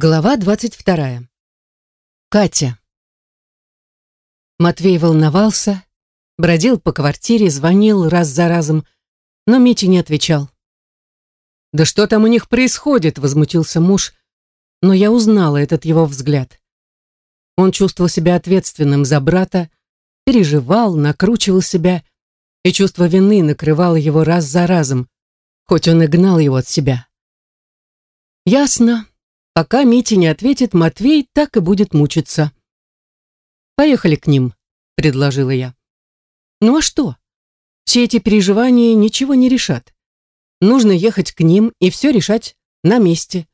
Глава двадцать вторая. Катя. Матвей волновался, бродил по квартире, звонил раз за разом, но Митя не отвечал. «Да что там у них происходит?» — возмутился муж, но я узнала этот его взгляд. Он чувствовал себя ответственным за брата, переживал, накручивал себя, и чувство вины накрывало его раз за разом, хоть он и гнал его от себя. «Ясно», Пока Митя не ответит, Матвей так и будет мучиться. «Поехали к ним», — предложила я. «Ну а что? Все эти переживания ничего не решат. Нужно ехать к ним и все решать на месте.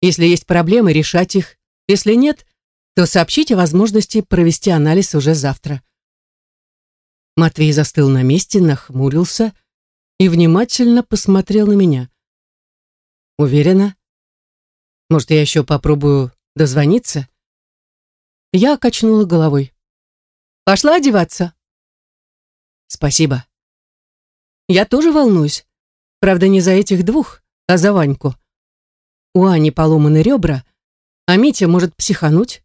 Если есть проблемы, решать их. Если нет, то сообщите о возможности провести анализ уже завтра». Матвей застыл на месте, нахмурился и внимательно посмотрел на меня. «Уверена?» Может, я еще попробую дозвониться? Я качнула головой. Пошла одеваться. Спасибо. Я тоже волнуюсь. Правда, не за этих двух, а за Ваньку. У Ани поломаны ребра, а Митя может психануть.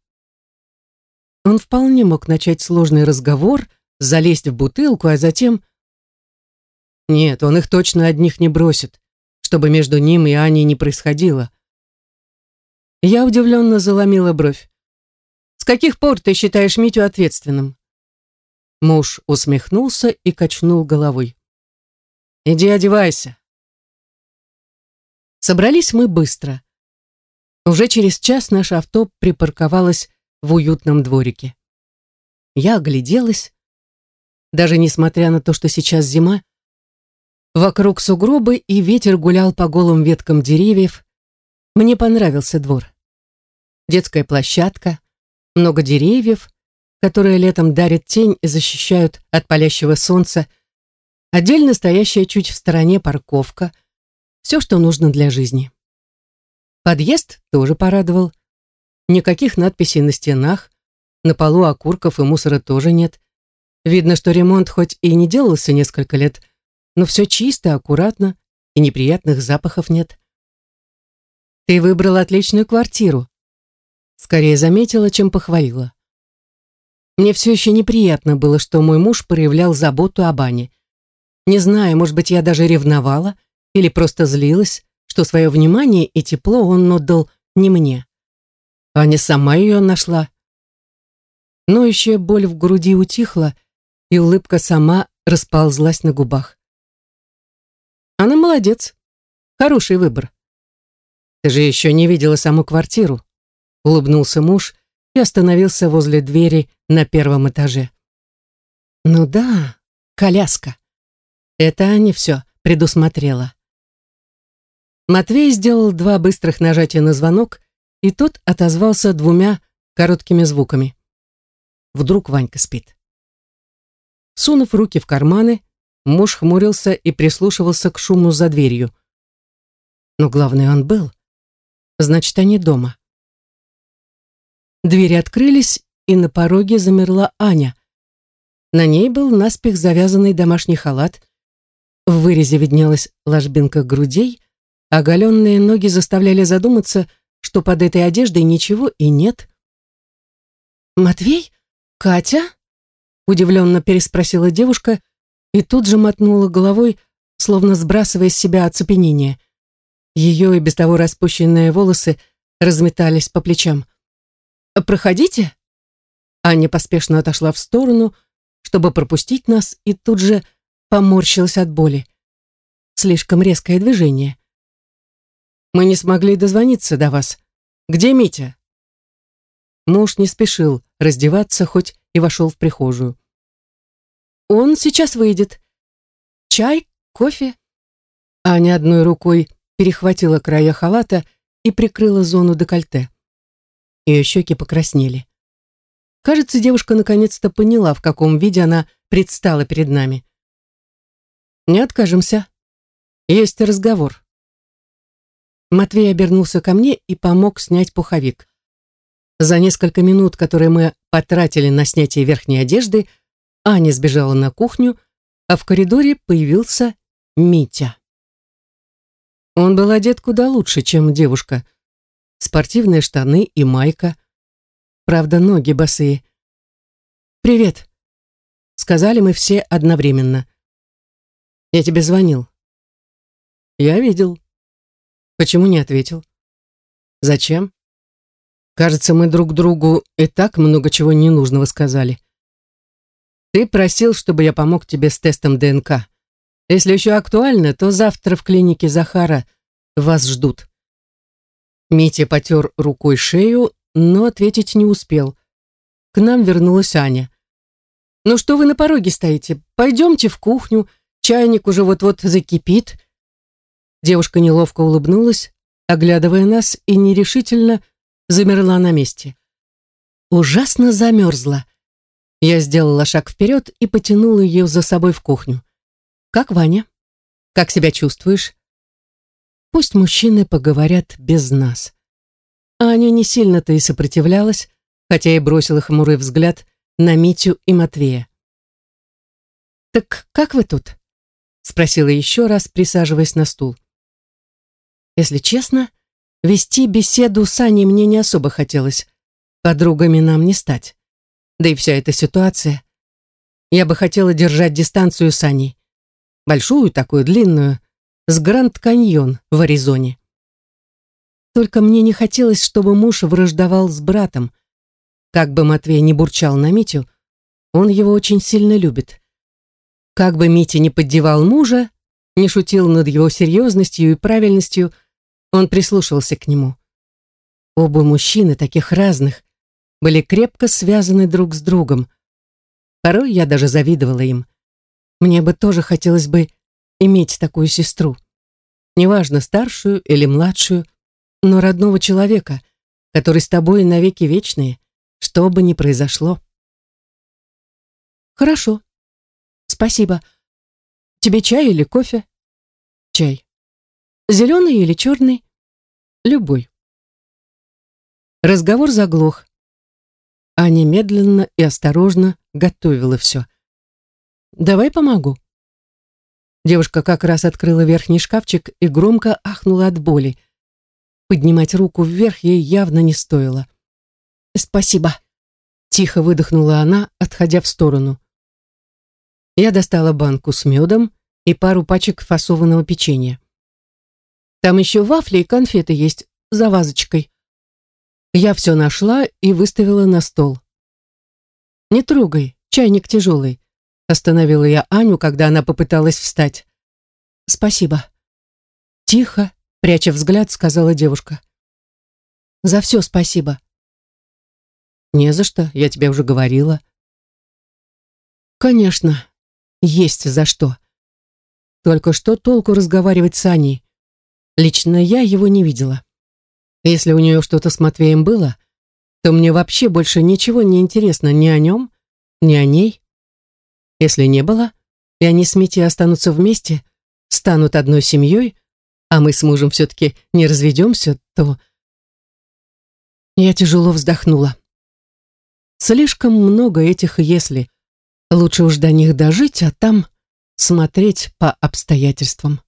Он вполне мог начать сложный разговор, залезть в бутылку, а затем... Нет, он их точно одних не бросит, чтобы между ним и Аней не происходило. Я удивленно заломила бровь. «С каких пор ты считаешь Митю ответственным?» Муж усмехнулся и качнул головой. «Иди одевайся». Собрались мы быстро. Уже через час наше авто припарковалось в уютном дворике. Я огляделась. Даже несмотря на то, что сейчас зима, вокруг сугробы и ветер гулял по голым веткам деревьев, мне понравился двор. Детская площадка, много деревьев, которые летом дарят тень и защищают от палящего солнца, отдельно стоящая чуть в стороне парковка, все, что нужно для жизни. Подъезд тоже порадовал. Никаких надписей на стенах, на полу окурков и мусора тоже нет. Видно, что ремонт хоть и не делался несколько лет, но все чисто, аккуратно, и неприятных запахов нет. Ты выбрал отличную квартиру. Скорее заметила, чем похвалила. Мне все еще неприятно было, что мой муж проявлял заботу об Ане. Не знаю, может быть, я даже ревновала или просто злилась, что свое внимание и тепло он отдал не мне. Аня сама ее нашла. Но еще боль в груди утихла, и улыбка сама расползлась на губах. Она молодец. Хороший выбор. Ты же еще не видела саму квартиру. Улыбнулся муж и остановился возле двери на первом этаже. Ну да, коляска. Это Аня все предусмотрела. Матвей сделал два быстрых нажатия на звонок, и тот отозвался двумя короткими звуками. Вдруг Ванька спит. Сунув руки в карманы, муж хмурился и прислушивался к шуму за дверью. Но главное, он был. Значит, они дома. Двери открылись, и на пороге замерла Аня. На ней был наспех завязанный домашний халат. В вырезе виднелась ложбинка грудей, оголенные ноги заставляли задуматься, что под этой одеждой ничего и нет. «Матвей? Катя?» удивленно переспросила девушка и тут же мотнула головой, словно сбрасывая с себя оцепенение. Ее и без того распущенные волосы разметались по плечам. «Проходите?» Аня поспешно отошла в сторону, чтобы пропустить нас, и тут же поморщилась от боли. Слишком резкое движение. «Мы не смогли дозвониться до вас. Где Митя?» Муж не спешил раздеваться, хоть и вошел в прихожую. «Он сейчас выйдет. Чай, кофе?» Аня одной рукой перехватила края халата и прикрыла зону декольте. Ее щеки покраснели. Кажется, девушка наконец-то поняла, в каком виде она предстала перед нами. «Не откажемся. Есть разговор». Матвей обернулся ко мне и помог снять пуховик. За несколько минут, которые мы потратили на снятие верхней одежды, Аня сбежала на кухню, а в коридоре появился Митя. Он был одет куда лучше, чем девушка. Спортивные штаны и майка. Правда, ноги босые. «Привет», — сказали мы все одновременно. «Я тебе звонил». «Я видел». «Почему не ответил?» «Зачем?» «Кажется, мы друг другу и так много чего ненужного сказали». «Ты просил, чтобы я помог тебе с тестом ДНК. Если еще актуально, то завтра в клинике Захара вас ждут». Митя потер рукой шею, но ответить не успел. К нам вернулась Аня. «Ну что вы на пороге стоите? Пойдемте в кухню, чайник уже вот-вот закипит». Девушка неловко улыбнулась, оглядывая нас, и нерешительно замерла на месте. Ужасно замерзла. Я сделала шаг вперед и потянула ее за собой в кухню. «Как Ваня? Как себя чувствуешь?» Пусть мужчины поговорят без нас. Аня не сильно-то и сопротивлялась, хотя и бросила хмурый взгляд на Митю и Матвея. «Так как вы тут?» — спросила еще раз, присаживаясь на стул. Если честно, вести беседу с Аней мне не особо хотелось. Подругами нам не стать. Да и вся эта ситуация. Я бы хотела держать дистанцию с Аней. Большую такую, длинную, с Гранд-Каньон в Аризоне. Только мне не хотелось, чтобы муж враждовал с братом. Как бы Матвей не бурчал на Митю, он его очень сильно любит. Как бы Митя не поддевал мужа, не шутил над его серьезностью и правильностью, он прислушался к нему. Оба мужчины, таких разных, были крепко связаны друг с другом. Порой я даже завидовала им. Мне бы тоже хотелось бы иметь такую сестру. Неважно, старшую или младшую, но родного человека, который с тобой навеки вечные, что бы ни произошло. Хорошо. Спасибо. Тебе чай или кофе? Чай. Зеленый или черный? Любой. Разговор заглох. Аня медленно и осторожно готовила все. «Давай помогу», Девушка как раз открыла верхний шкафчик и громко ахнула от боли. Поднимать руку вверх ей явно не стоило. «Спасибо», — тихо выдохнула она, отходя в сторону. Я достала банку с медом и пару пачек фасованного печенья. Там еще вафли и конфеты есть за вазочкой. Я все нашла и выставила на стол. «Не трогай, чайник тяжелый», Остановила я Аню, когда она попыталась встать. «Спасибо». Тихо, пряча взгляд, сказала девушка. «За все спасибо». «Не за что, я тебе уже говорила». «Конечно, есть за что. Только что толку разговаривать с Аней? Лично я его не видела. Если у нее что-то с Матвеем было, то мне вообще больше ничего не интересно ни о нем, ни о ней. Если не было, и они с Митей останутся вместе, станут одной семьей, а мы с мужем все-таки не разведемся, то... Я тяжело вздохнула. Слишком много этих «если». Лучше уж до них дожить, а там смотреть по обстоятельствам.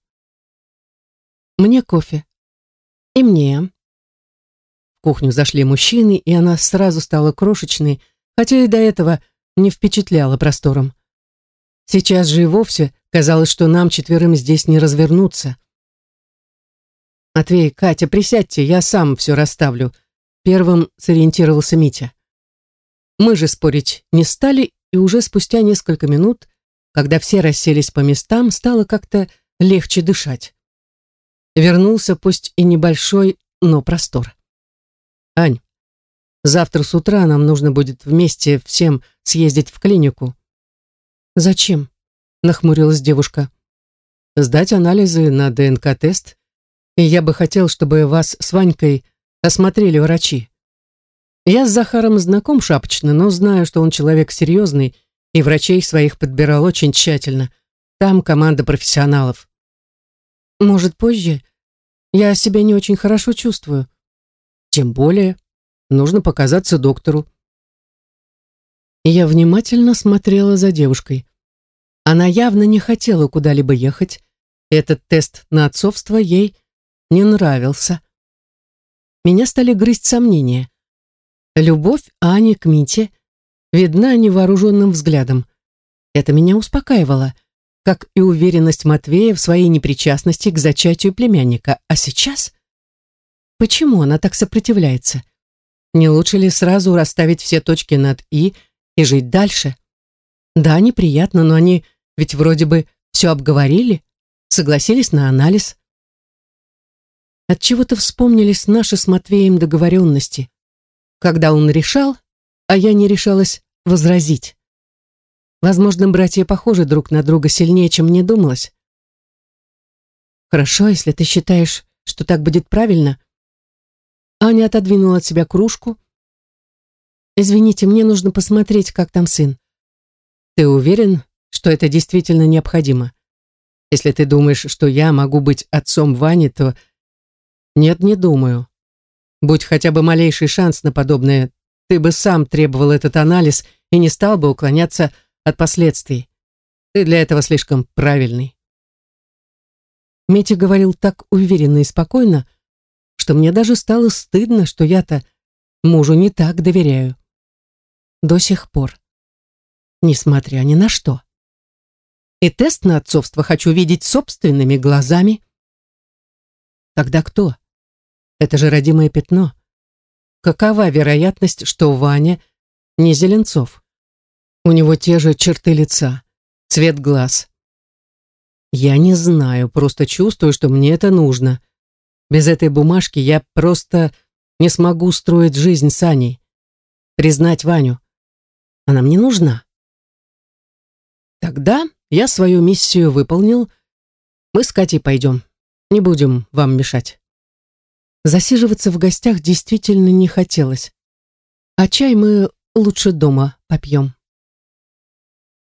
Мне кофе. И мне. В кухню зашли мужчины, и она сразу стала крошечной, хотя и до этого не впечатляла простором. Сейчас же и вовсе казалось, что нам четверым здесь не развернуться. «Матвей, Катя, присядьте, я сам все расставлю», — первым сориентировался Митя. Мы же спорить не стали, и уже спустя несколько минут, когда все расселись по местам, стало как-то легче дышать. Вернулся пусть и небольшой, но простор. «Ань, завтра с утра нам нужно будет вместе всем съездить в клинику. «Зачем?» — нахмурилась девушка. «Сдать анализы на ДНК-тест, и я бы хотел, чтобы вас с Ванькой осмотрели врачи. Я с Захаром знаком шапочно, но знаю, что он человек серьезный, и врачей своих подбирал очень тщательно. Там команда профессионалов. Может, позже? Я себя не очень хорошо чувствую. Тем более, нужно показаться доктору. Я внимательно смотрела за девушкой. Она явно не хотела куда-либо ехать. Этот тест на отцовство ей не нравился. меня стали грызть сомнения. Любовь Ани к Мите видна невооруженным взглядом. Это меня успокаивало, как и уверенность Матвея в своей непричастности к зачатию племянника. А сейчас? Почему она так сопротивляется? Не лучше ли сразу расставить все точки над «и» и жить дальше? Да, неприятно, но они ведь вроде бы все обговорили, согласились на анализ. От чего то вспомнились наши с Матвеем договоренности, когда он решал, а я не решалась возразить. Возможно, братья похожи друг на друга сильнее, чем мне думалось. Хорошо, если ты считаешь, что так будет правильно. Аня отодвинула от себя кружку. Извините, мне нужно посмотреть, как там сын. Ты уверен, что это действительно необходимо? Если ты думаешь, что я могу быть отцом Вани, то... Нет, не думаю. Будь хотя бы малейший шанс на подобное, ты бы сам требовал этот анализ и не стал бы уклоняться от последствий. Ты для этого слишком правильный. Митя говорил так уверенно и спокойно, что мне даже стало стыдно, что я-то мужу не так доверяю. До сих пор. Несмотря ни на что. И тест на отцовство хочу видеть собственными глазами. Тогда кто? Это же родимое пятно. Какова вероятность, что Ваня не Зеленцов? У него те же черты лица, цвет глаз. Я не знаю, просто чувствую, что мне это нужно. Без этой бумажки я просто не смогу строить жизнь с Аней. Признать Ваню. Она мне нужна. Тогда я свою миссию выполнил. Мы с Катей пойдем. Не будем вам мешать. Засиживаться в гостях действительно не хотелось. А чай мы лучше дома попьем.